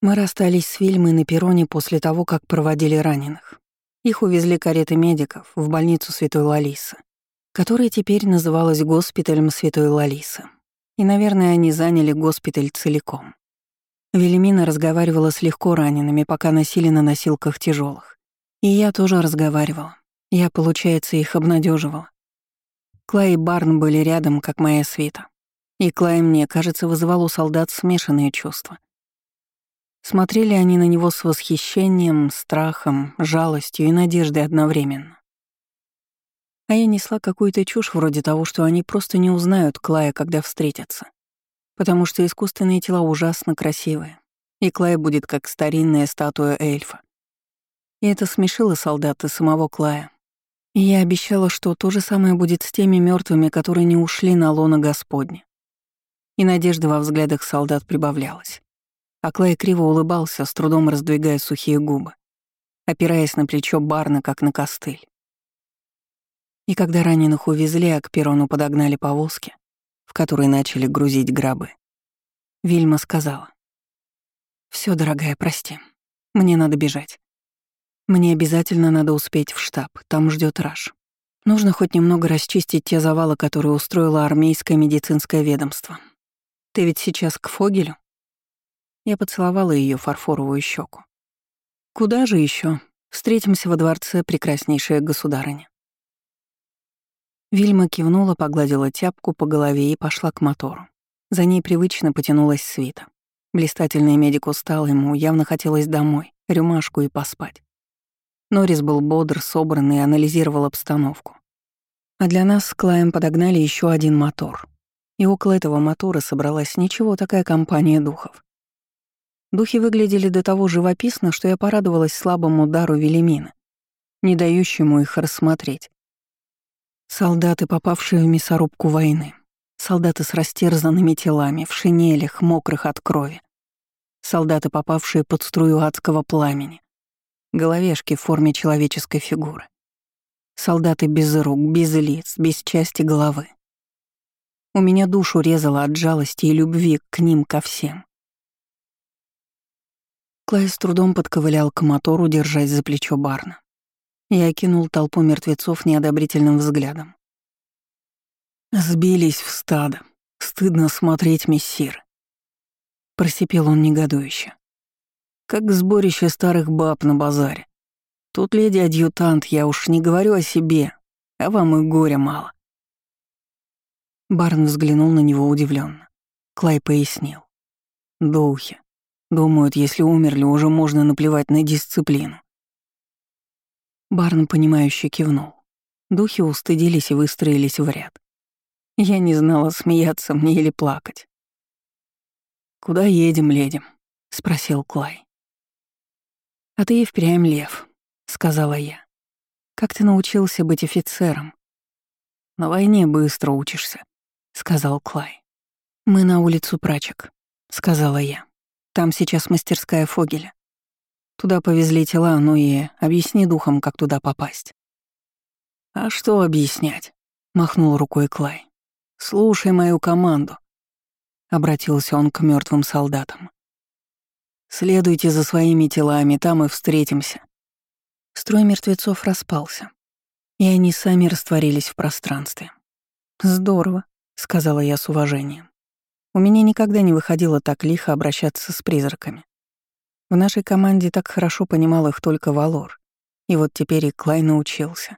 Мы расстались с Вильмой на перроне после того, как проводили раненых. Их увезли кареты медиков в больницу Святой Лалисы, которая теперь называлась госпиталем Святой Лалисы. И, наверное, они заняли госпиталь целиком. Велимина разговаривала с легко ранеными, пока носили на носилках тяжелых. И я тоже разговаривала. Я, получается, их обнадеживала. Клай и Барн были рядом, как моя свита. И Клай, мне кажется, вызывал у солдат смешанные чувства. Смотрели они на него с восхищением, страхом, жалостью и надеждой одновременно. А я несла какую-то чушь вроде того, что они просто не узнают Клая, когда встретятся. Потому что искусственные тела ужасно красивые, и Клай будет как старинная статуя эльфа. И это смешило солдат и самого Клая. И я обещала, что то же самое будет с теми мертвыми, которые не ушли на лоно Господне. И надежда во взглядах солдат прибавлялась. А Клай криво улыбался, с трудом раздвигая сухие губы, опираясь на плечо Барна, как на костыль. И когда раненых увезли, а к перрону подогнали повозки, в которые начали грузить гробы, Вильма сказала. «Всё, дорогая, прости. Мне надо бежать. Мне обязательно надо успеть в штаб, там ждёт Раш. Нужно хоть немного расчистить те завалы, которые устроило армейское медицинское ведомство. Ты ведь сейчас к Фогелю?» Я поцеловала ее фарфоровую щеку. Куда же еще? Встретимся во дворце, прекраснейшая государыня. Вильма кивнула, погладила тяпку по голове и пошла к мотору. За ней привычно потянулась свита. Блистательный медик устал, ему явно хотелось домой, рюмашку и поспать. Норрис был бодр, собран и анализировал обстановку. А для нас с Клаем подогнали еще один мотор. И около этого мотора собралась ничего такая компания духов. Духи выглядели до того живописно, что я порадовалась слабому дару Велимина, не дающему их рассмотреть. Солдаты, попавшие в мясорубку войны. Солдаты с растерзанными телами, в шинелях, мокрых от крови. Солдаты, попавшие под струю адского пламени. Головешки в форме человеческой фигуры. Солдаты без рук, без лиц, без части головы. У меня душу резало от жалости и любви к ним ко всем. Клай с трудом подковылял к мотору, держась за плечо Барна. Я окинул толпу мертвецов неодобрительным взглядом. «Сбились в стадо. Стыдно смотреть, мессир». Просипел он негодующе. «Как сборище старых баб на базаре. Тут леди-адъютант, я уж не говорю о себе, а вам и горя мало». Барн взглянул на него удивленно. Клай пояснил. «Духи. Думают, если умерли, уже можно наплевать на дисциплину. Барн, понимающе кивнул. Духи устыдились и выстроились в ряд. Я не знала, смеяться мне или плакать. «Куда едем, леди?» — спросил Клай. «А ты и впрямь лев», — сказала я. «Как ты научился быть офицером?» «На войне быстро учишься», — сказал Клай. «Мы на улицу прачек», — сказала я. Там сейчас мастерская Фогеля. Туда повезли тела, ну и объясни духом, как туда попасть». «А что объяснять?» — махнул рукой Клай. «Слушай мою команду», — обратился он к мертвым солдатам. «Следуйте за своими телами, там и встретимся». Строй мертвецов распался, и они сами растворились в пространстве. «Здорово», — сказала я с уважением. У меня никогда не выходило так лихо обращаться с призраками. В нашей команде так хорошо понимал их только Валор. И вот теперь и Клай научился.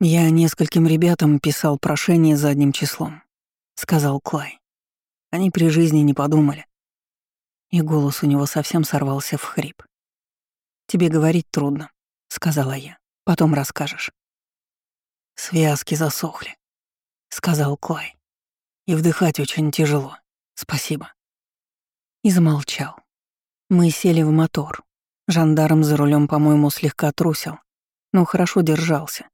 «Я нескольким ребятам писал прошение задним числом», — сказал Клай. Они при жизни не подумали. И голос у него совсем сорвался в хрип. «Тебе говорить трудно», — сказала я. «Потом расскажешь». «Связки засохли», — сказал Клай. И вдыхать очень тяжело. Спасибо. И замолчал. Мы сели в мотор. Жандарм за рулем, по-моему, слегка трусил, но хорошо держался.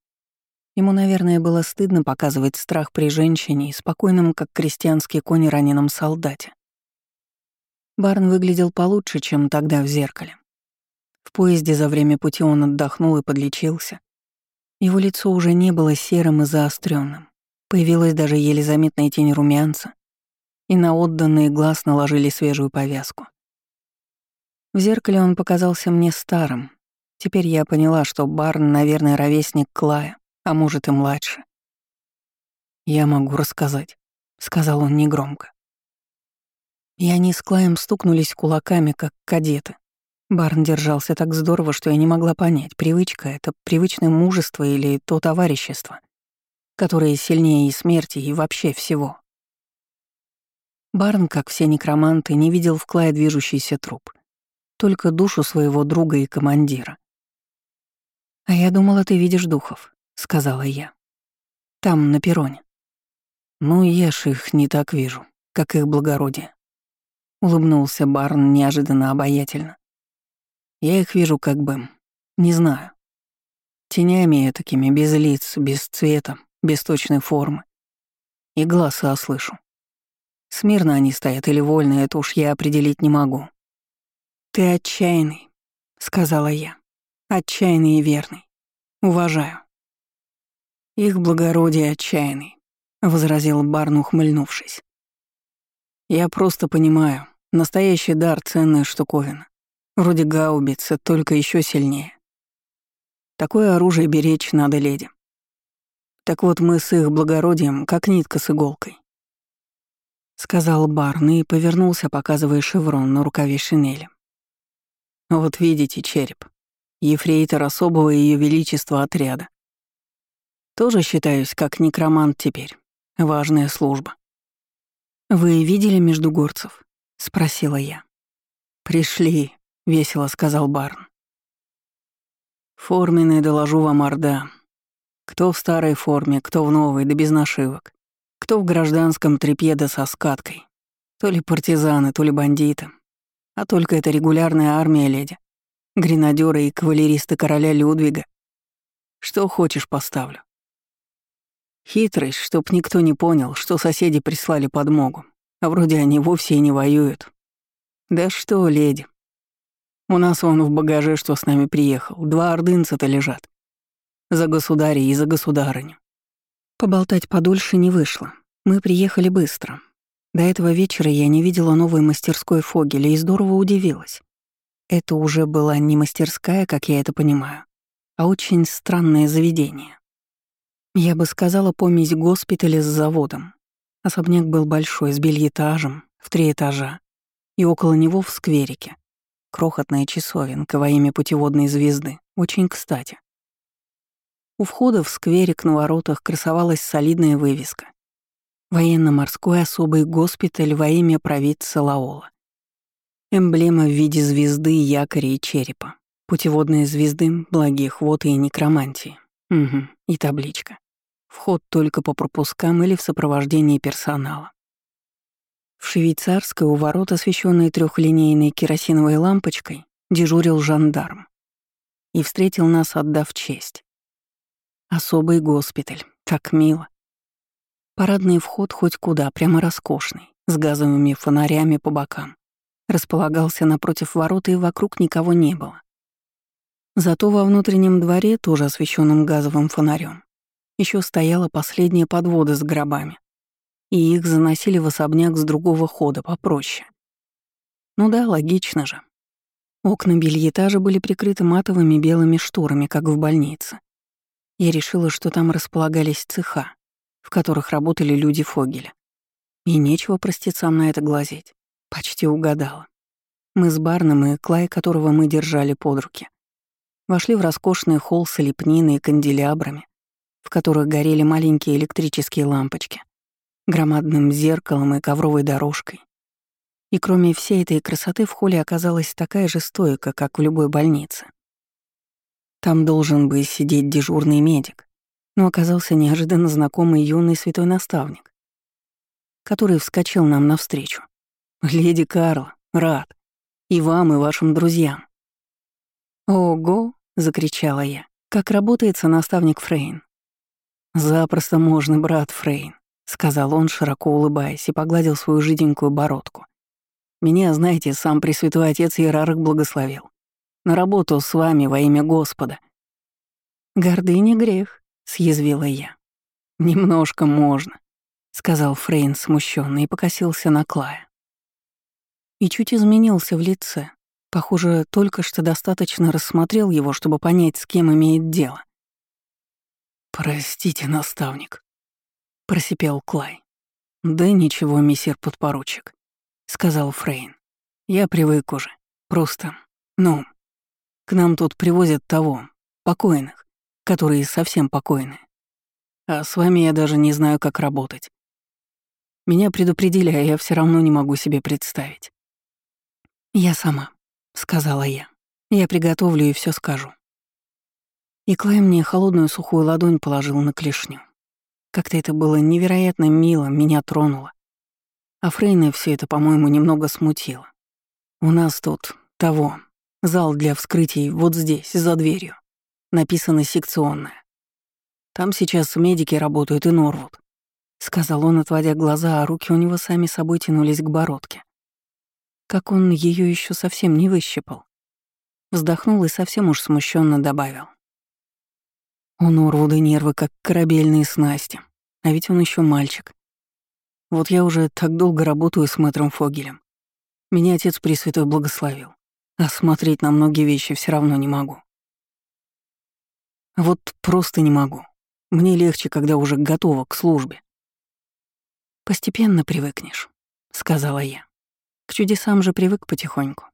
Ему, наверное, было стыдно показывать страх при женщине и спокойном, как крестьянский конь, раненом солдате. Барн выглядел получше, чем тогда в зеркале. В поезде за время пути он отдохнул и подлечился. Его лицо уже не было серым и заостренным. Появилась даже еле заметная тень румянца, и на отданный глаз наложили свежую повязку. В зеркале он показался мне старым. Теперь я поняла, что Барн, наверное, ровесник Клая, а может и младше. «Я могу рассказать», — сказал он негромко. И они с Клаем стукнулись кулаками, как кадеты. Барн держался так здорово, что я не могла понять, привычка — это привычное мужество или то товарищество, которое сильнее и смерти, и вообще всего. Барн, как все некроманты, не видел в Клае движущийся труп, только душу своего друга и командира. «А я думала, ты видишь духов», — сказала я. «Там, на перроне». «Ну, я ж их не так вижу, как их благородие», — улыбнулся Барн неожиданно обаятельно. «Я их вижу как бы, не знаю, тенями такими, без лиц, без цвета, без точной формы. И голоса слышу. Смирно они стоят или вольно, это уж я определить не могу. «Ты отчаянный», — сказала я. «Отчаянный и верный. Уважаю». «Их благородие отчаянный», — возразил Барн, ухмыльнувшись. «Я просто понимаю, настоящий дар — ценная штуковина. Вроде гаубицы, только еще сильнее. Такое оружие беречь надо леди. Так вот мы с их благородием, как нитка с иголкой. Сказал Барн и повернулся, показывая шеврон на рукаве шинели. Вот видите череп. Ефрейтор особого Ее Величества отряда. Тоже считаюсь как некромант теперь. Важная служба. «Вы видели междугорцев?» — спросила я. «Пришли», — весело сказал Барн. «Форменные доложу вам Орда. Кто в старой форме, кто в новой, да без нашивок. Кто в гражданском тряпье да со скаткой. То ли партизаны, то ли бандиты. А только это регулярная армия, леди. Гренадеры и кавалеристы короля Людвига. Что хочешь, поставлю. Хитрость, чтоб никто не понял, что соседи прислали подмогу, а вроде они вовсе и не воюют. Да что, леди. У нас он в багаже, что с нами приехал, два ордынца-то лежат. За государя и за государыню. Поболтать подольше не вышло. Мы приехали быстро. До этого вечера я не видела новой мастерской Фогеля и здорово удивилась. Это уже была не мастерская, как я это понимаю, а очень странное заведение. Я бы сказала помесь госпиталя с заводом. Особняк был большой, с бельетажем, в три этажа, и около него в скверике. Крохотная часовенка во имя путеводной звезды, очень кстати. У входа в скверик на воротах красовалась солидная вывеска Военно-морской особый госпиталь во имя провидца Лаола. Эмблема в виде звезды, якоря и черепа. Путеводные звезды, благих вод и некромантии. Угу, и табличка. Вход только по пропускам или в сопровождении персонала. В швейцарской у ворот, освещенной трехлинейной керосиновой лампочкой, дежурил жандарм. И встретил нас, отдав честь. Особый госпиталь, так мило. Парадный вход хоть куда, прямо роскошный, с газовыми фонарями по бокам. Располагался напротив ворот, и вокруг никого не было. Зато во внутреннем дворе, тоже освещенном газовым фонарем, еще стояла последняя подвода с гробами, и их заносили в особняк с другого хода попроще. Ну да, логично же. Окна бельетажа были прикрыты матовыми белыми шторами, как в больнице. Я решила, что там располагались цеха, в которых работали люди Фогеля. И нечего простецам на это глазеть. Почти угадала. Мы с Барном и Клай, которого мы держали под руки, вошли в роскошный холл с лепниной и канделябрами, в которых горели маленькие электрические лампочки, громадным зеркалом и ковровой дорожкой. И кроме всей этой красоты в холле оказалась такая же стойка, как в любой больнице. Там должен бы сидеть дежурный медик, но оказался неожиданно знакомый юный святой наставник, который вскочил нам навстречу. «Леди Карла, рад. И вам, и вашим друзьям». «Ого!» — закричала я. «Как работается наставник Фрейн?» «Запросто можно, брат Фрейн», — сказал он, широко улыбаясь, и погладил свою жиденькую бородку. «Меня, знаете, сам Пресвятой Отец Иерарх благословил. На работу с вами во имя Господа». «Гордыня — грех», съязвила я. «Немножко можно», — сказал Фрейн смущенно и покосился на Клая. И чуть изменился в лице, Похоже, только что достаточно рассмотрел его, чтобы понять, с кем имеет дело. «Простите, наставник», — просипел Клай. «Да ничего, мессир подпоручик», — сказал Фрейн. «Я привык уже. Просто, ну, к нам тут привозят того, покойных, которые совсем покойные. А с вами я даже не знаю, как работать. Меня предупредили, а я все равно не могу себе представить. Я сама, сказала я. Я приготовлю и все скажу. И Клай мне холодную сухую ладонь положил на клешню. Как-то это было невероятно мило, меня тронуло. А Фрейна все это, по-моему, немного смутило. У нас тут того, зал для вскрытий вот здесь, за дверью. Написано «секционная». Там сейчас медики работают и Норвуд. Сказал он, отводя глаза, а руки у него сами собой тянулись к бородке. Как он ее еще совсем не выщипал. Вздохнул и совсем уж смущенно добавил. У Норвуда нервы, как корабельные снасти. А ведь он еще мальчик. Вот я уже так долго работаю с мэтром Фогелем. Меня отец Пресвятой благословил. А смотреть на многие вещи все равно не могу. Вот просто не могу. Мне легче, когда уже готова к службе. «Постепенно привыкнешь», — сказала я. К чудесам же привык потихоньку.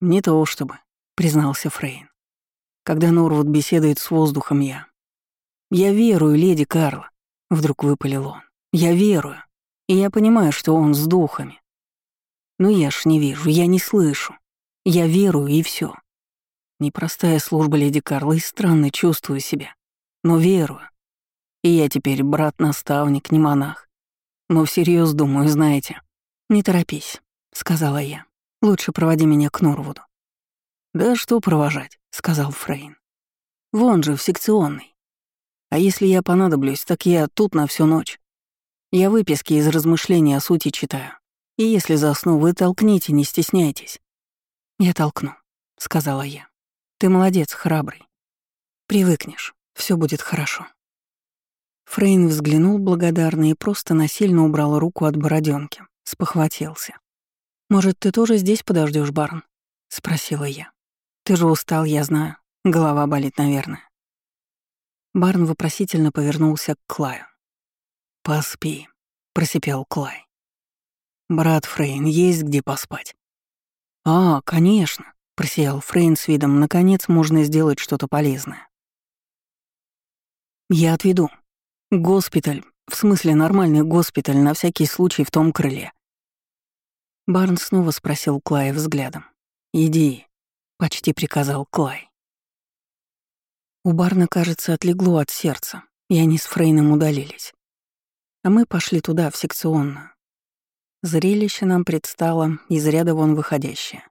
«Не то чтобы», — признался Фрейн. «Когда Норвуд беседует с воздухом, я...» «Я верую, леди Карла», — вдруг выпалил он. «Я верую, и я понимаю, что он с духами. Но я ж не вижу, я не слышу. Я верую, и все. Непростая служба леди Карла, и странно чувствую себя. Но верую. И я теперь брат-наставник, не монах. Но всерьез думаю, знаете. «Не торопись», — сказала я. «Лучше проводи меня к Норвуду». «Да что провожать», — сказал Фрейн. «Вон же, в секционной. А если я понадоблюсь, так я тут на всю ночь. Я выписки из размышлений о сути читаю. И если засну, вы толкните, не стесняйтесь». «Я толкну», — сказала я. «Ты молодец, храбрый. Привыкнешь, все будет хорошо». Фрейн взглянул благодарно и просто насильно убрал руку от бороденки, спохватился. «Может, ты тоже здесь подождешь, Барн?» — спросила я. «Ты же устал, я знаю. Голова болит, наверное». Барн вопросительно повернулся к Клаю. «Поспи», — просипел Клай. «Брат Фрейн, есть где поспать?» «А, конечно», — просиял Фрейн с видом, «наконец можно сделать что-то полезное». «Я отведу. Госпиталь, в смысле нормальный госпиталь на всякий случай в том крыле. Барн снова спросил Клая взглядом. «Иди», — почти приказал Клай. У Барна, кажется, отлегло от сердца, и они с Фрейном удалились. А мы пошли туда, в секционную. Зрелище нам предстало из ряда вон выходящее.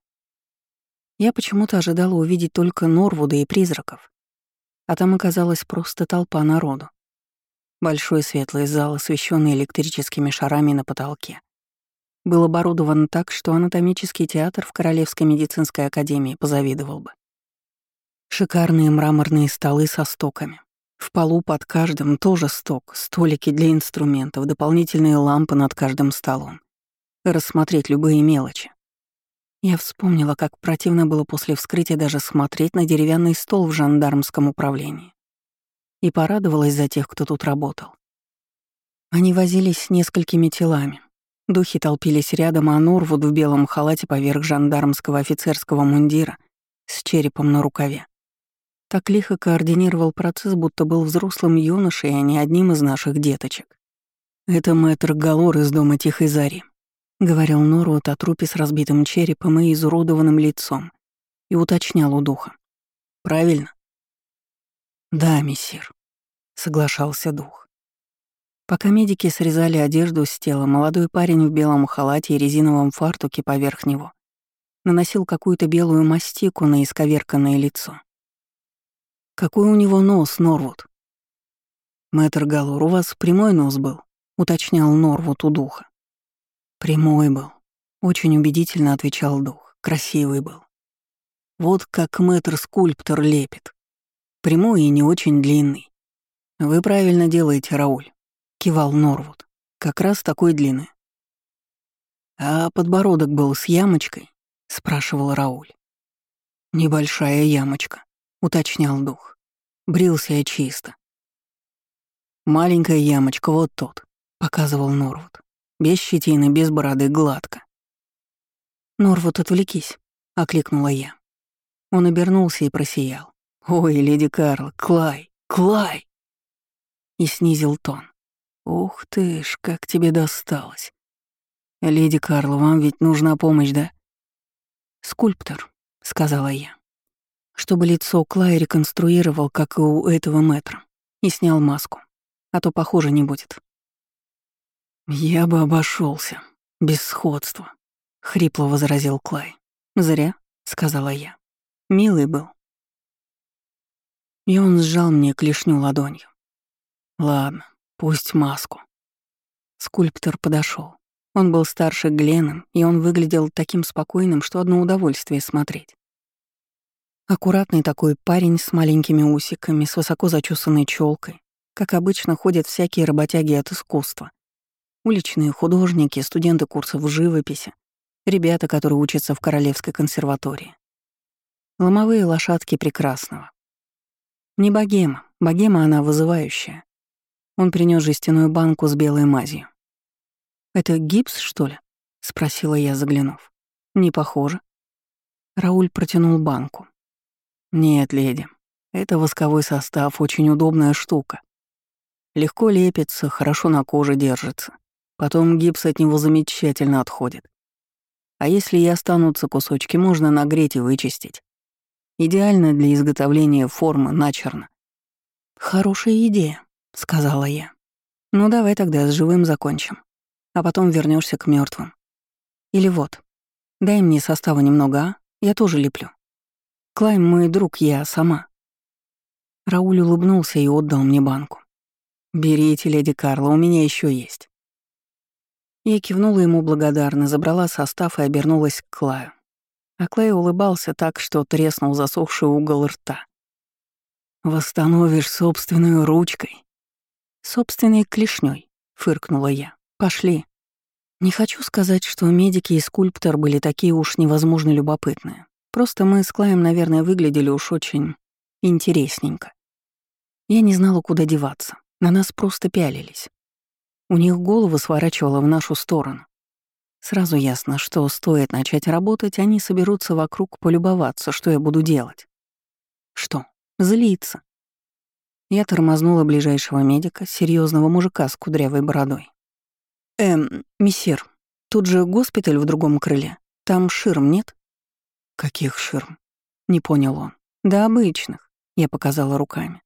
Я почему-то ожидала увидеть только Норвуда и призраков, а там оказалась просто толпа народу. Большой светлый зал, освещенный электрическими шарами на потолке был оборудован так, что анатомический театр в Королевской медицинской академии позавидовал бы. Шикарные мраморные столы со стоками. В полу под каждым тоже сток, столики для инструментов, дополнительные лампы над каждым столом. Рассмотреть любые мелочи. Я вспомнила, как противно было после вскрытия даже смотреть на деревянный стол в жандармском управлении. И порадовалась за тех, кто тут работал. Они возились с несколькими телами, Духи толпились рядом, а Норвуд в белом халате поверх жандармского офицерского мундира с черепом на рукаве. Так лихо координировал процесс, будто был взрослым юношей, а не одним из наших деточек. «Это мэтр Галор из дома Тихой Зари», — говорил Норвуд о трупе с разбитым черепом и изуродованным лицом, и уточнял у духа. «Правильно?» «Да, мессир», — соглашался дух. Пока медики срезали одежду с тела, молодой парень в белом халате и резиновом фартуке поверх него наносил какую-то белую мастику на исковерканное лицо. «Какой у него нос, Норвуд?» «Мэтр Галур, у вас прямой нос был?» — уточнял Норвуд у духа. «Прямой был», — очень убедительно отвечал дух. «Красивый был. Вот как мэтр-скульптор лепит. Прямой и не очень длинный. Вы правильно делаете, Рауль кивал Норвуд. Как раз такой длины. А подбородок был с ямочкой, спрашивал Рауль. «Небольшая ямочка», — уточнял дух. Брился я чисто. «Маленькая ямочка, вот тот», — показывал Норвуд. Без щетины, без бороды, гладко. «Норвуд, отвлекись», — окликнула я. Он обернулся и просиял. «Ой, леди Карл, Клай, Клай!» И снизил тон. «Ух ты ж, как тебе досталось!» «Леди Карл, вам ведь нужна помощь, да?» «Скульптор», — сказала я. Чтобы лицо Клая реконструировал, как и у этого мэтра, и снял маску, а то похоже не будет. «Я бы обошелся без сходства», — хрипло возразил Клай. «Зря», — сказала я. «Милый был». И он сжал мне клешню ладонью. «Ладно, пусть маску». Скульптор подошел. Он был старше Гленом, и он выглядел таким спокойным, что одно удовольствие смотреть. Аккуратный такой парень с маленькими усиками, с высоко зачесанной челкой, как обычно ходят всякие работяги от искусства. Уличные художники, студенты курсов живописи, ребята, которые учатся в Королевской консерватории. Ломовые лошадки прекрасного. Не богема, богема она вызывающая. Он принес жестяную банку с белой мазью. «Это гипс, что ли?» — спросила я, заглянув. «Не похоже». Рауль протянул банку. «Нет, леди, это восковой состав, очень удобная штука. Легко лепится, хорошо на коже держится. Потом гипс от него замечательно отходит. А если и останутся кусочки, можно нагреть и вычистить. Идеально для изготовления формы начерно. «Хорошая идея», — сказала я. «Ну давай тогда с живым закончим а потом вернешься к мертвым. Или вот, дай мне состава немного, а? Я тоже леплю. Клайм мой друг, я сама. Рауль улыбнулся и отдал мне банку. «Берите, леди Карла, у меня еще есть». Я кивнула ему благодарно, забрала состав и обернулась к Клаю. А Клай улыбался так, что треснул засохший угол рта. «Восстановишь собственную ручкой?» «Собственной клешней», — фыркнула я. Пошли. Не хочу сказать, что медики и скульптор были такие уж невозможно любопытные. Просто мы с Клаем, наверное, выглядели уж очень интересненько. Я не знала, куда деваться. На нас просто пялились. У них голову сворачивало в нашу сторону. Сразу ясно, что стоит начать работать, они соберутся вокруг полюбоваться, что я буду делать. Что? Злиться. Я тормознула ближайшего медика, серьезного мужика с кудрявой бородой. «Эм, мессир, тут же госпиталь в другом крыле. Там ширм нет?» «Каких ширм?» — не понял он. «Да обычных», — я показала руками.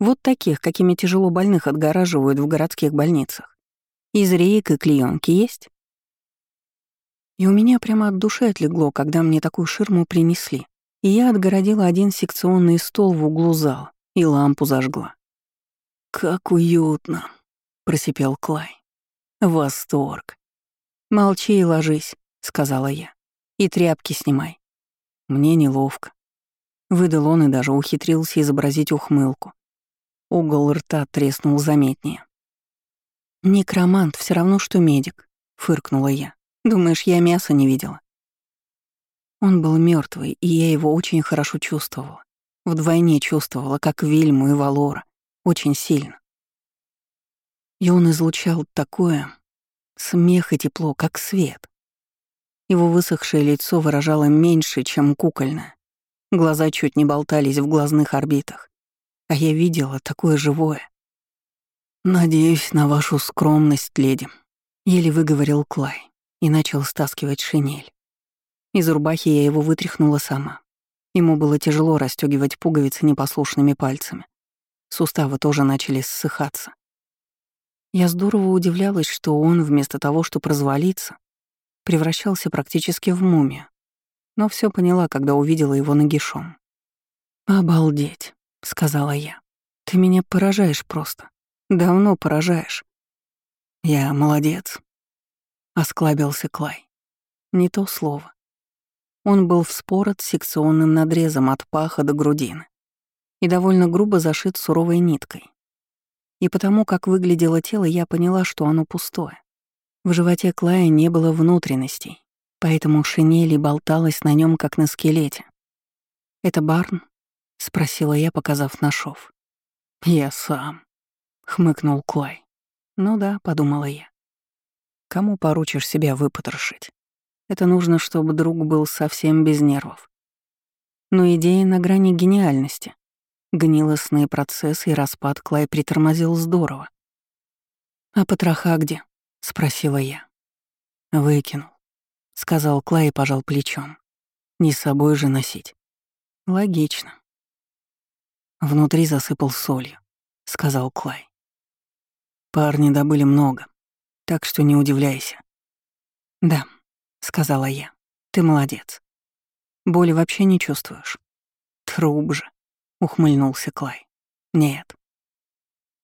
«Вот таких, какими тяжело больных отгораживают в городских больницах. Из рейк и клеенки есть?» И у меня прямо от души отлегло, когда мне такую ширму принесли, и я отгородила один секционный стол в углу зала и лампу зажгла. «Как уютно!» — просипел Клай. Восторг. «Молчи и ложись», — сказала я. «И тряпки снимай». Мне неловко. Выдал он и даже ухитрился изобразить ухмылку. Угол рта треснул заметнее. «Некромант все равно, что медик», — фыркнула я. «Думаешь, я мясо не видела?» Он был мертвый, и я его очень хорошо чувствовала. Вдвойне чувствовала, как Вильму и Валора. Очень сильно. И он излучал такое смех и тепло, как свет. Его высохшее лицо выражало меньше, чем кукольное. Глаза чуть не болтались в глазных орбитах. А я видела такое живое. «Надеюсь на вашу скромность, леди», — еле выговорил Клай и начал стаскивать шинель. Из рубахи я его вытряхнула сама. Ему было тяжело расстегивать пуговицы непослушными пальцами. Суставы тоже начали ссыхаться. Я здорово удивлялась, что он, вместо того, чтобы развалиться, превращался практически в мумию. Но все поняла, когда увидела его нагишом. «Обалдеть», — сказала я. «Ты меня поражаешь просто. Давно поражаешь». «Я молодец», — осклабился Клай. Не то слово. Он был вспорот секционным надрезом от паха до грудины и довольно грубо зашит суровой ниткой. И потому, как выглядело тело, я поняла, что оно пустое. В животе Клая не было внутренностей, поэтому шинель болталась на нем, как на скелете. «Это Барн?» — спросила я, показав на шов. «Я сам», — хмыкнул Клай. «Ну да», — подумала я. «Кому поручишь себя выпотрошить? Это нужно, чтобы друг был совсем без нервов. Но идея на грани гениальности. Гнилостные процессы и распад Клай притормозил здорово. «А потроха где?» — спросила я. «Выкинул», — сказал Клай и пожал плечом. «Не с собой же носить». «Логично». Внутри засыпал солью, — сказал Клай. Парни добыли много, так что не удивляйся. Да, — сказала я, — ты молодец. Боли вообще не чувствуешь. Труп же, — ухмыльнулся Клай. Нет.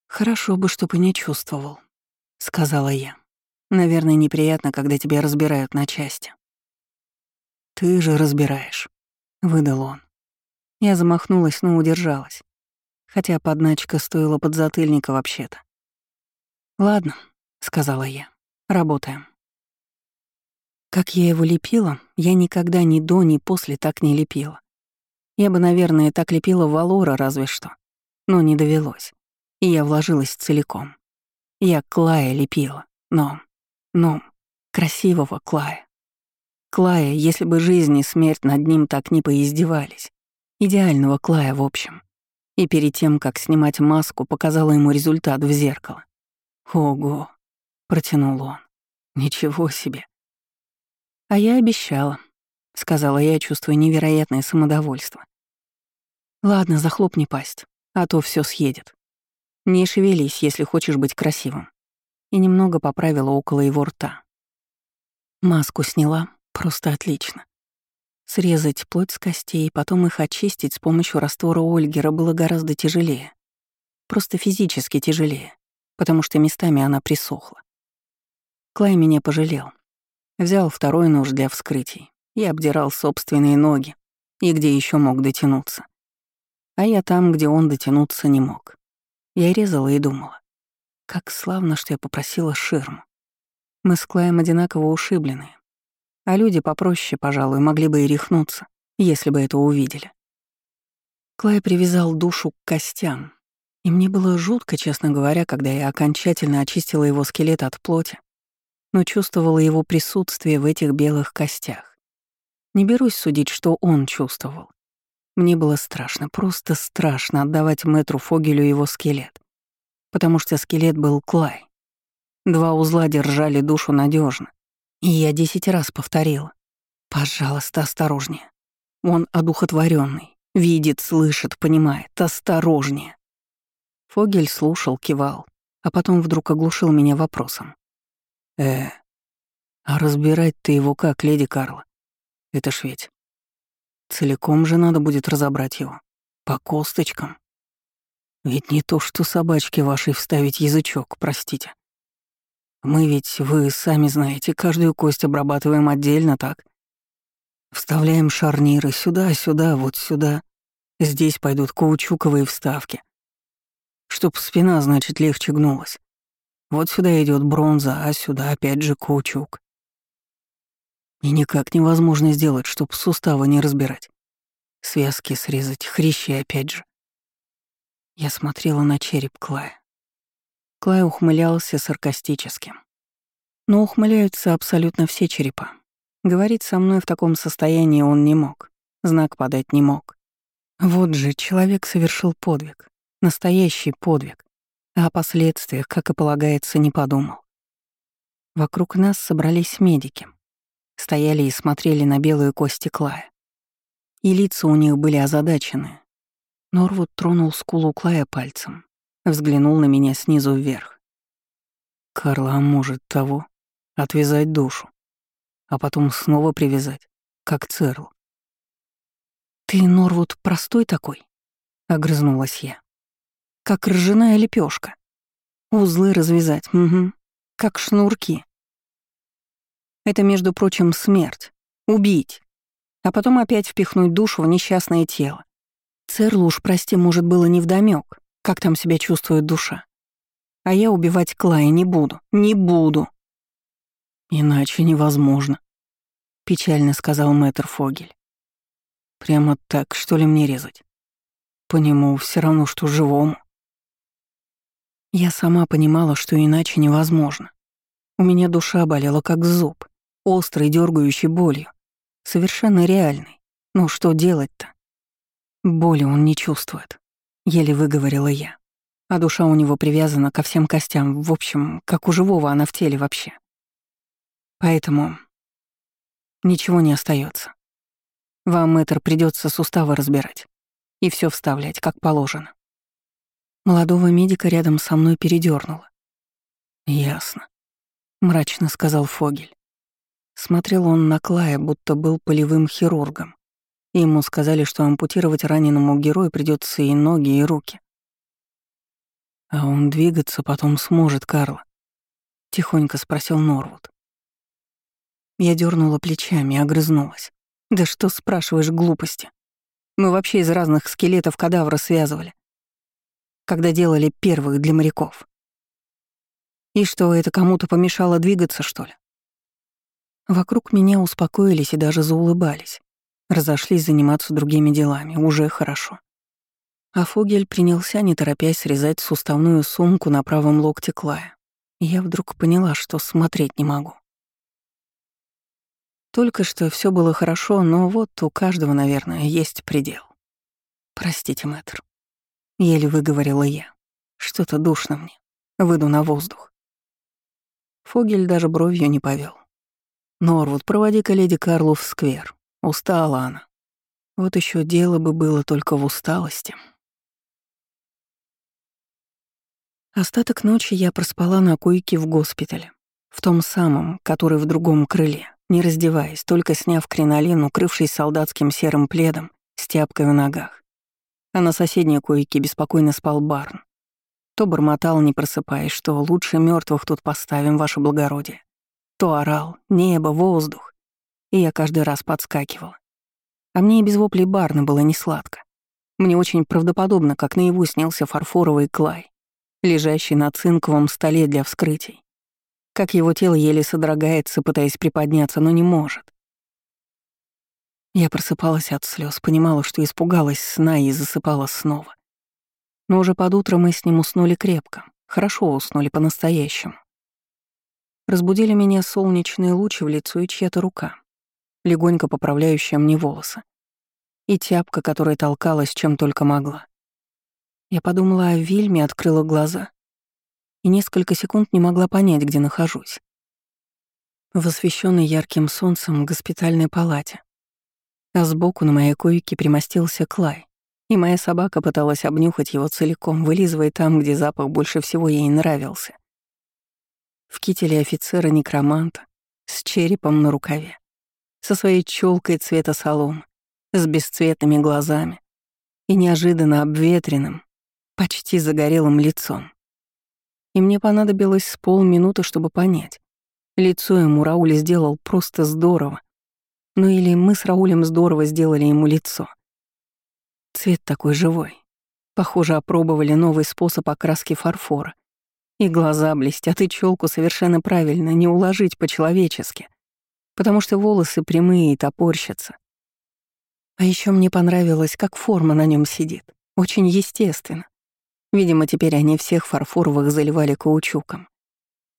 Хорошо бы, чтобы не чувствовал, — сказала я. Наверное, неприятно, когда тебя разбирают на части. «Ты же разбираешь», — выдал он. Я замахнулась, но удержалась. Хотя подначка стоила подзатыльника вообще-то. «Ладно», — сказала я, — «работаем». Как я его лепила, я никогда ни до, ни после так не лепила. Я бы, наверное, так лепила Валора разве что. Но не довелось. И я вложилась целиком. Я Клая лепила, но но красивого Клая. Клая, если бы жизнь и смерть над ним так не поиздевались. Идеального Клая, в общем. И перед тем, как снимать маску, показала ему результат в зеркало. «Ого!» — протянул он. «Ничего себе!» «А я обещала», — сказала я, чувствуя невероятное самодовольство. «Ладно, захлопни пасть, а то все съедет. Не шевелись, если хочешь быть красивым и немного поправила около его рта. Маску сняла, просто отлично. Срезать плоть с костей, потом их очистить с помощью раствора Ольгера было гораздо тяжелее. Просто физически тяжелее, потому что местами она присохла. Клай меня пожалел. Взял второй нож для вскрытий и обдирал собственные ноги, и где еще мог дотянуться. А я там, где он дотянуться не мог. Я резала и думала. Как славно, что я попросила ширму. Мы с Клаем одинаково ушибленные. А люди попроще, пожалуй, могли бы и рехнуться, если бы это увидели. Клай привязал душу к костям, и мне было жутко, честно говоря, когда я окончательно очистила его скелет от плоти, но чувствовала его присутствие в этих белых костях. Не берусь судить, что он чувствовал. Мне было страшно, просто страшно отдавать мэтру Фогелю его скелет потому что скелет был Клай. Два узла держали душу надежно, и я десять раз повторила. «Пожалуйста, осторожнее. Он одухотворенный, видит, слышит, понимает. Осторожнее». Фогель слушал, кивал, а потом вдруг оглушил меня вопросом. «Э, а разбирать ты его как, леди Карла? Это ж ведь. Целиком же надо будет разобрать его. По косточкам. Ведь не то, что собачке вашей вставить язычок, простите. Мы ведь, вы сами знаете, каждую кость обрабатываем отдельно, так? Вставляем шарниры сюда-сюда, вот сюда. Здесь пойдут каучуковые вставки. Чтоб спина, значит, легче гнулась. Вот сюда идет бронза, а сюда опять же каучук. И никак невозможно сделать, чтоб суставы не разбирать. Связки срезать, хрящи опять же. Я смотрела на череп Клая. Клай ухмылялся саркастически. Но ухмыляются абсолютно все черепа. Говорить со мной в таком состоянии он не мог, знак подать не мог. Вот же человек совершил подвиг, настоящий подвиг, а о последствиях, как и полагается, не подумал. Вокруг нас собрались медики. Стояли и смотрели на белые кости Клая. И лица у них были озадаченные, Норвуд тронул скулу Клая пальцем, взглянул на меня снизу вверх. «Карла, а может того? Отвязать душу, а потом снова привязать, как Церл». «Ты, Норвуд, простой такой?» — огрызнулась я. «Как ржаная лепешка. Узлы развязать, угу, как шнурки. Это, между прочим, смерть. Убить. А потом опять впихнуть душу в несчастное тело. Церлу уж, прости, может, было невдомёк, как там себя чувствует душа. А я убивать Клая не буду, не буду. Иначе невозможно. печально сказал мэтр Фогель. Прямо так, что ли, мне резать? По нему все равно, что живому. Я сама понимала, что иначе невозможно. У меня душа болела как зуб, острой, дергающей болью. Совершенно реальной. Ну что делать-то? Боли он не чувствует, еле выговорила я. А душа у него привязана ко всем костям, в общем, как у живого она в теле вообще. Поэтому ничего не остается. Вам, мэтр, придется суставы разбирать и все вставлять, как положено. Молодого медика рядом со мной передернуло. Ясно, мрачно сказал Фогель. Смотрел он на Клая, будто был полевым хирургом. И ему сказали, что ампутировать раненому герою придется и ноги, и руки. А он двигаться потом сможет, Карла. Тихонько спросил Норвуд. Я дернула плечами и огрызнулась. «Да что спрашиваешь глупости? Мы вообще из разных скелетов кадавра связывали, когда делали первых для моряков. И что, это кому-то помешало двигаться, что ли?» Вокруг меня успокоились и даже заулыбались. Разошлись заниматься другими делами, уже хорошо. А Фогель принялся, не торопясь, срезать суставную сумку на правом локте Клая. Я вдруг поняла, что смотреть не могу. Только что все было хорошо, но вот у каждого, наверное, есть предел. Простите, мэтр. Еле выговорила я. Что-то душно мне. Выйду на воздух. Фогель даже бровью не повел. Норвуд, проводи-ка леди Карлу в сквер. Устала она. Вот еще дело бы было только в усталости. Остаток ночи я проспала на койке в госпитале, в том самом, который в другом крыле не раздеваясь, только сняв кринолин, укрывшись солдатским серым пледом с тяпкой в ногах. А на соседней койке беспокойно спал Барн. То бормотал, не просыпаясь, что лучше мертвых тут поставим, ваше благородие. То орал «небо, воздух», и я каждый раз подскакивала. А мне и без воплей Барна было не сладко. Мне очень правдоподобно, как наяву снился фарфоровый клай, лежащий на цинковом столе для вскрытий как его тело еле содрогается, пытаясь приподняться, но не может. Я просыпалась от слез, понимала, что испугалась сна и засыпала снова. Но уже под утро мы с ним уснули крепко, хорошо уснули по-настоящему. Разбудили меня солнечные лучи в лицо и чья-то рука, легонько поправляющая мне волосы, и тяпка, которая толкалась чем только могла. Я подумала о Вильме, открыла глаза и несколько секунд не могла понять, где нахожусь. В освещенной ярким солнцем госпитальной палате. А сбоку на моей койке примостился Клай, и моя собака пыталась обнюхать его целиком, вылизывая там, где запах больше всего ей нравился. В кителе офицера-некроманта, с черепом на рукаве, со своей челкой цвета солом, с бесцветными глазами и неожиданно обветренным, почти загорелым лицом и мне понадобилось с полминуты, чтобы понять. Лицо ему Рауль сделал просто здорово. Ну или мы с Раулем здорово сделали ему лицо. Цвет такой живой. Похоже, опробовали новый способ окраски фарфора. И глаза блестят, и челку совершенно правильно, не уложить по-человечески. Потому что волосы прямые и топорщатся. А еще мне понравилось, как форма на нем сидит. Очень естественно. Видимо, теперь они всех фарфоровых заливали каучуком.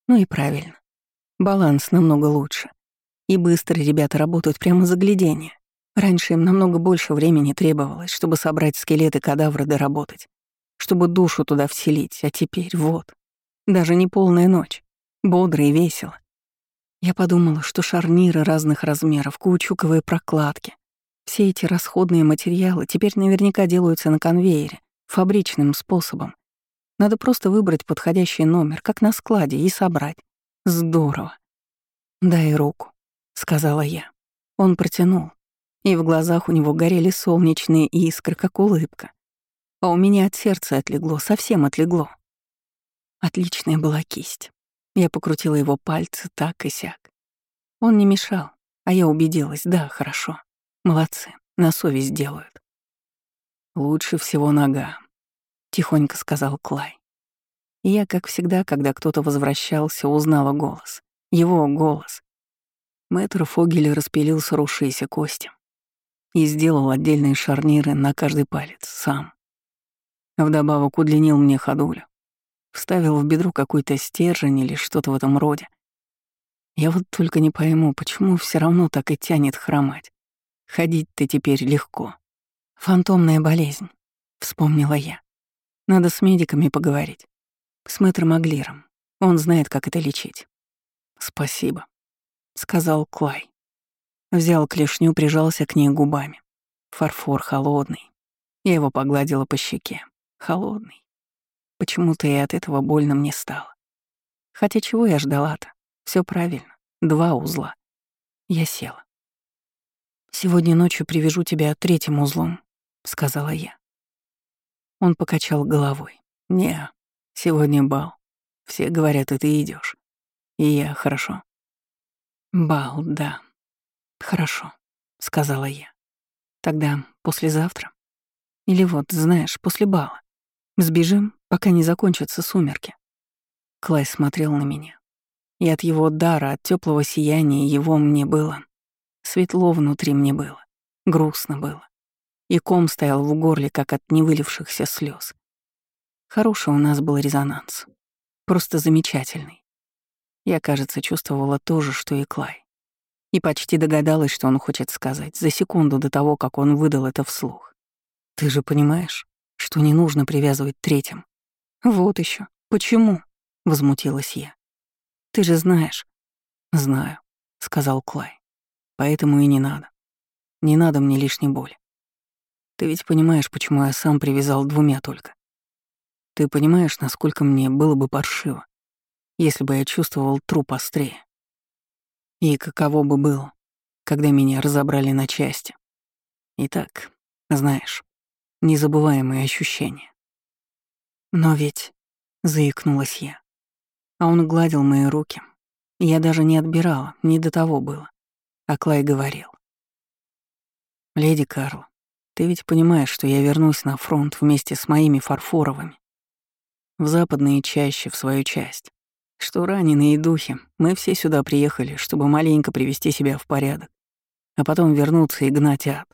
Ну и правильно. Баланс намного лучше. И быстро ребята работают прямо за глядение. Раньше им намного больше времени требовалось, чтобы собрать скелеты кадавра доработать, чтобы душу туда вселить, а теперь вот. Даже не полная ночь. Бодро и весело. Я подумала, что шарниры разных размеров, каучуковые прокладки, все эти расходные материалы теперь наверняка делаются на конвейере, фабричным способом. Надо просто выбрать подходящий номер, как на складе, и собрать. Здорово. «Дай руку», — сказала я. Он протянул, и в глазах у него горели солнечные искры, как улыбка. А у меня от сердца отлегло, совсем отлегло. Отличная была кисть. Я покрутила его пальцы так и сяк. Он не мешал, а я убедилась, да, хорошо. Молодцы, на совесть делают. «Лучше всего нога», — тихонько сказал Клай. И я, как всегда, когда кто-то возвращался, узнала голос. Его голос. Мэтр Фогель распилил сросшиеся кости и сделал отдельные шарниры на каждый палец сам. Вдобавок удлинил мне ходулю, вставил в бедро какой-то стержень или что-то в этом роде. Я вот только не пойму, почему все равно так и тянет хромать. Ходить-то теперь легко. Фантомная болезнь, вспомнила я. Надо с медиками поговорить. С мэтром Аглиром. Он знает, как это лечить. Спасибо, сказал Клай. Взял клешню, прижался к ней губами. Фарфор холодный. Я его погладила по щеке. Холодный. Почему-то и от этого больно мне стало. Хотя чего я ждала-то? Все правильно. Два узла. Я села. «Сегодня ночью привяжу тебя третьим узлом», — сказала я. Он покачал головой. «Не, сегодня бал. Все говорят, и ты идешь. И я, хорошо». «Бал, да. Хорошо», — сказала я. «Тогда послезавтра? Или вот, знаешь, после бала. Сбежим, пока не закончатся сумерки». Клай смотрел на меня. И от его дара, от теплого сияния его мне было Светло внутри мне было, грустно было. И ком стоял в горле, как от невылившихся слез. Хороший у нас был резонанс. Просто замечательный. Я, кажется, чувствовала то же, что и Клай. И почти догадалась, что он хочет сказать, за секунду до того, как он выдал это вслух. «Ты же понимаешь, что не нужно привязывать третьим?» «Вот еще. Почему?» — возмутилась я. «Ты же знаешь». «Знаю», — сказал Клай. Поэтому и не надо. Не надо мне лишней боли. Ты ведь понимаешь, почему я сам привязал двумя только. Ты понимаешь, насколько мне было бы паршиво, если бы я чувствовал труп острее. И каково бы было, когда меня разобрали на части. Итак, знаешь, незабываемые ощущения. Но ведь, заикнулась я, а он гладил мои руки. Я даже не отбирала, не до того было а Клай говорил. «Леди Карл, ты ведь понимаешь, что я вернусь на фронт вместе с моими фарфоровыми. В западные чаще, в свою часть. Что раненые духи, мы все сюда приехали, чтобы маленько привести себя в порядок, а потом вернуться и гнать ад.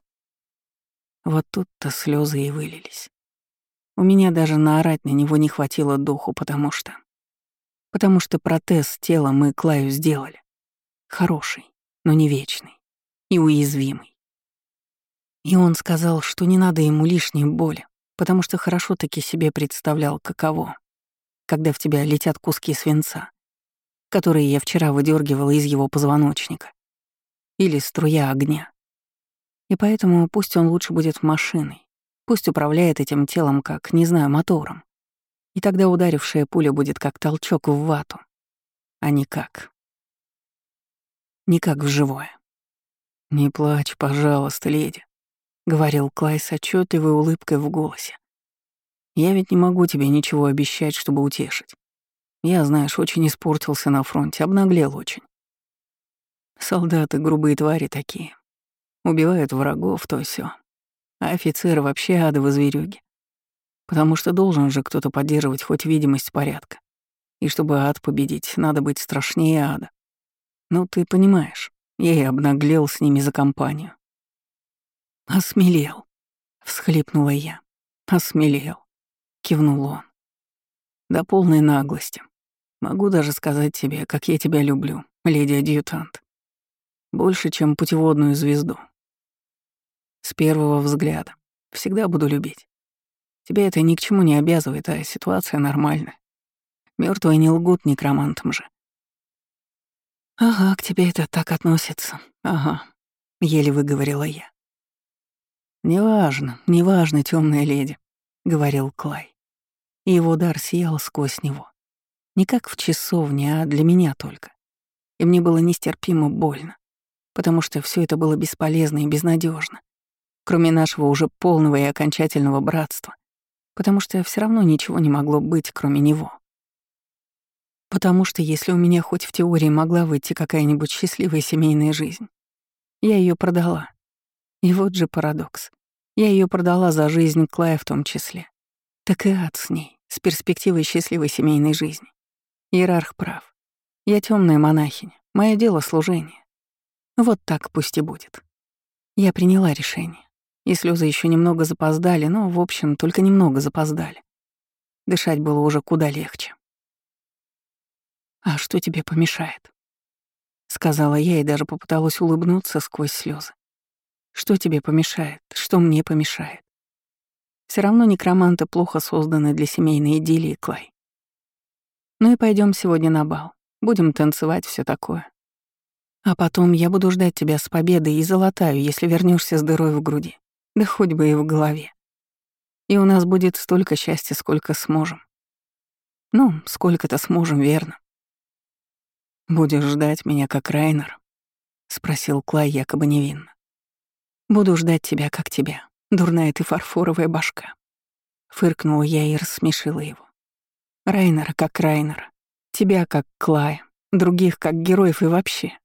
Вот тут-то слезы и вылились. У меня даже наорать на него не хватило духу, потому что... Потому что протез тела мы Клаю сделали. Хороший но не вечный и уязвимый. И он сказал, что не надо ему лишней боли, потому что хорошо таки себе представлял, каково, когда в тебя летят куски свинца, которые я вчера выдергивала из его позвоночника, или струя огня. И поэтому пусть он лучше будет машиной, пусть управляет этим телом как, не знаю, мотором. И тогда ударившая пуля будет как толчок в вату, а не как не в живое. «Не плачь, пожалуйста, леди», — говорил Клай с отчетливой улыбкой в голосе. «Я ведь не могу тебе ничего обещать, чтобы утешить. Я, знаешь, очень испортился на фронте, обнаглел очень. Солдаты — грубые твари такие. Убивают врагов, то все. А офицеры вообще адовы зверюги. Потому что должен же кто-то поддерживать хоть видимость порядка. И чтобы ад победить, надо быть страшнее ада. Ну, ты понимаешь, я и обнаглел с ними за компанию. «Осмелел», — всхлипнула я. «Осмелел», — кивнул он. «До полной наглости. Могу даже сказать тебе, как я тебя люблю, леди-адъютант. Больше, чем путеводную звезду. С первого взгляда. Всегда буду любить. Тебя это ни к чему не обязывает, а ситуация нормальная. Мертвые не лгут некромантам же. «Ага, к тебе это так относится. Ага», — еле выговорила я. «Неважно, неважно, темная леди», — говорил Клай. И его удар сиял сквозь него. Не как в часовне, а для меня только. И мне было нестерпимо больно, потому что все это было бесполезно и безнадежно, кроме нашего уже полного и окончательного братства, потому что все равно ничего не могло быть, кроме него. Потому что если у меня хоть в теории могла выйти какая-нибудь счастливая семейная жизнь, я ее продала. И вот же парадокс. Я ее продала за жизнь Клая в том числе. Так и ад с ней, с перспективой счастливой семейной жизни. Иерарх прав. Я темная монахиня. Мое дело — служение. Вот так пусть и будет. Я приняла решение. И слезы еще немного запоздали, но, в общем, только немного запоздали. Дышать было уже куда легче. «А что тебе помешает?» — сказала я и даже попыталась улыбнуться сквозь слезы. «Что тебе помешает? Что мне помешает?» Все равно некроманты плохо созданы для семейной идиллии, Клай. Ну и пойдем сегодня на бал. Будем танцевать, все такое. А потом я буду ждать тебя с победой и золотаю, если вернешься с дырой в груди. Да хоть бы и в голове. И у нас будет столько счастья, сколько сможем. Ну, сколько-то сможем, верно. «Будешь ждать меня, как Райнер?» — спросил Клай якобы невинно. «Буду ждать тебя, как тебя, дурная ты фарфоровая башка». Фыркнула я и рассмешила его. Райнера как Райнера, тебя как Клая, других как героев и вообще.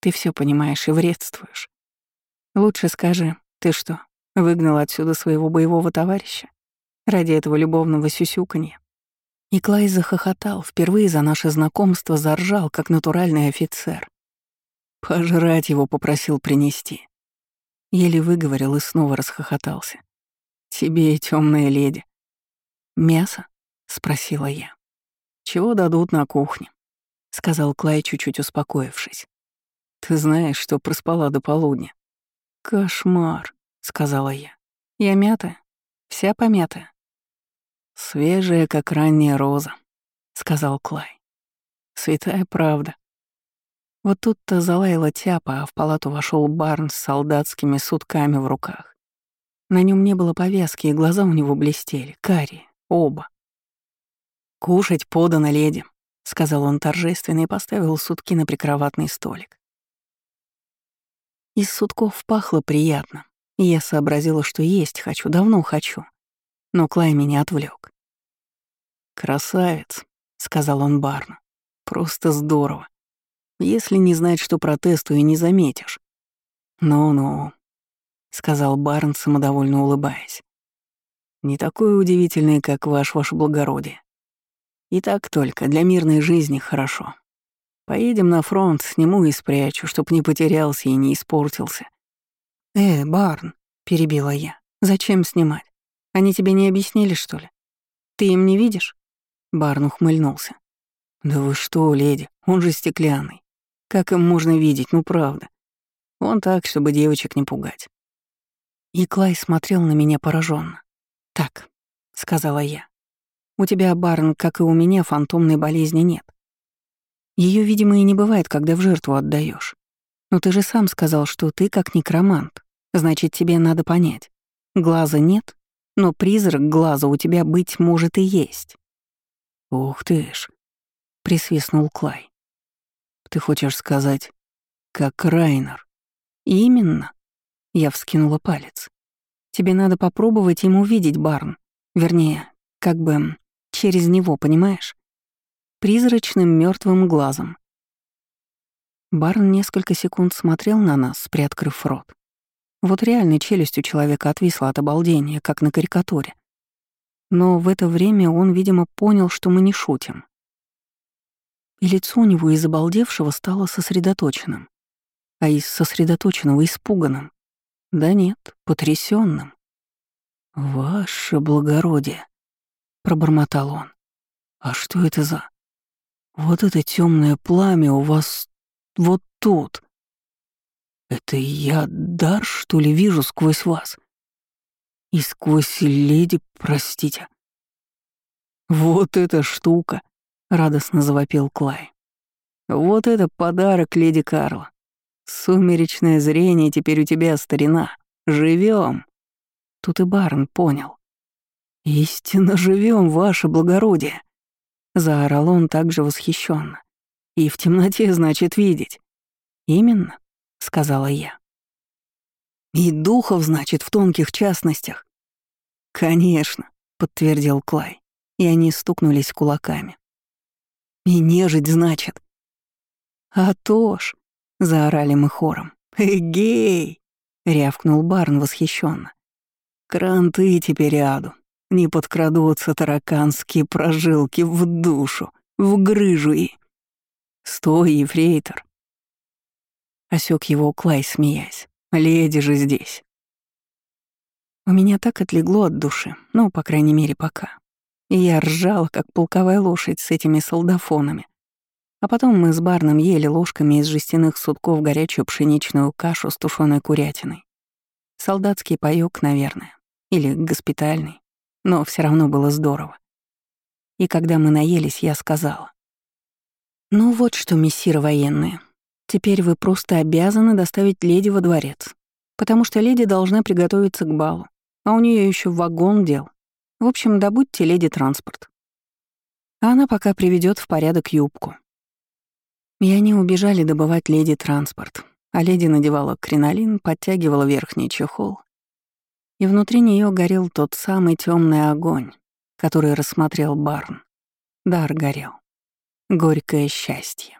Ты все понимаешь и вредствуешь. Лучше скажи, ты что, Выгнал отсюда своего боевого товарища? Ради этого любовного сюсюканья. И Клай захохотал, впервые за наше знакомство заржал, как натуральный офицер. Пожрать его попросил принести. Еле выговорил и снова расхохотался. «Тебе, темная леди». «Мясо?» — спросила я. «Чего дадут на кухне?» — сказал Клай, чуть-чуть успокоившись. «Ты знаешь, что проспала до полудня». «Кошмар», сказала я. Я мятая, вся помятая. Свежая, как ранняя роза, сказал Клай. Святая правда. Вот тут-то залаяла тяпа, а в палату вошел Барн с солдатскими сутками в руках. На нем не было повязки, и глаза у него блестели, карие, оба. «Кушать подано, леди», — сказал он торжественно и поставил сутки на прикроватный столик. Из сутков пахло приятно, я сообразила, что есть хочу, давно хочу. Но Клай меня отвлек. «Красавец», — сказал он Барну. «Просто здорово. Если не знать, что протестую, не заметишь». «Ну-ну», — сказал Барн, самодовольно улыбаясь. «Не такой удивительный, как ваш, ваше благородие. И так только, для мирной жизни хорошо. Поедем на фронт, сниму и спрячу, чтоб не потерялся и не испортился. «Э, Барн», — перебила я, — «зачем снимать? Они тебе не объяснили, что ли? Ты им не видишь?» Барн ухмыльнулся. «Да вы что, леди, он же стеклянный. Как им можно видеть, ну правда? Он так, чтобы девочек не пугать». И Клай смотрел на меня пораженно. «Так», — сказала я, — «у тебя, Барн, как и у меня, фантомной болезни нет. Ее, видимо, и не бывает, когда в жертву отдаешь. Но ты же сам сказал, что ты как некромант. Значит, тебе надо понять. Глаза нет, но призрак глаза у тебя, быть может, и есть. «Ух ты ж!» — присвистнул Клай. «Ты хочешь сказать, как Райнер?» «Именно!» — я вскинула палец. «Тебе надо попробовать ему увидеть, Барн. Вернее, как бы через него, понимаешь? Призрачным мертвым глазом». Барн несколько секунд смотрел на нас, приоткрыв рот. Вот реально челюсть у человека отвисла от обалдения, как на карикатуре. Но в это время он, видимо, понял, что мы не шутим. И лицо у него из обалдевшего стало сосредоточенным, а из сосредоточенного — испуганным. Да нет, потрясенным. «Ваше благородие», — пробормотал он. «А что это за... Вот это темное пламя у вас вот тут...» Это я дар, что ли, вижу сквозь вас? И сквозь леди, простите. Вот эта штука, радостно завопил Клай. Вот это подарок леди Карла. Сумеречное зрение теперь у тебя, старина. Живем. Тут и Барн понял. Истинно живем, ваше благородие. Заорал он также восхищенно. И в темноте, значит, видеть. Именно. — сказала я. «И духов, значит, в тонких частностях?» «Конечно», — подтвердил Клай, и они стукнулись кулаками. «И нежить, значит?» «А то ж», — заорали мы хором. «Эгей!» — рявкнул Барн восхищенно. «Кранты теперь ряду. Не подкрадутся тараканские прожилки в душу, в грыжу и...» «Стой, ефрейтор!» Осек его Клай, смеясь. Леди же здесь. У меня так отлегло от души, ну, по крайней мере, пока. И я ржала, как полковая лошадь с этими солдафонами. А потом мы с Барном ели ложками из жестяных сутков горячую пшеничную кашу с тушеной курятиной. Солдатский паёк, наверное. Или госпитальный. Но все равно было здорово. И когда мы наелись, я сказала. «Ну вот что, мессиры военные, теперь вы просто обязаны доставить леди во дворец, потому что леди должна приготовиться к балу, а у нее еще вагон дел. В общем, добудьте леди транспорт. Она пока приведет в порядок юбку». И они убежали добывать леди транспорт, а леди надевала кринолин, подтягивала верхний чехол, и внутри нее горел тот самый темный огонь, который рассмотрел Барн. Дар горел. Горькое счастье.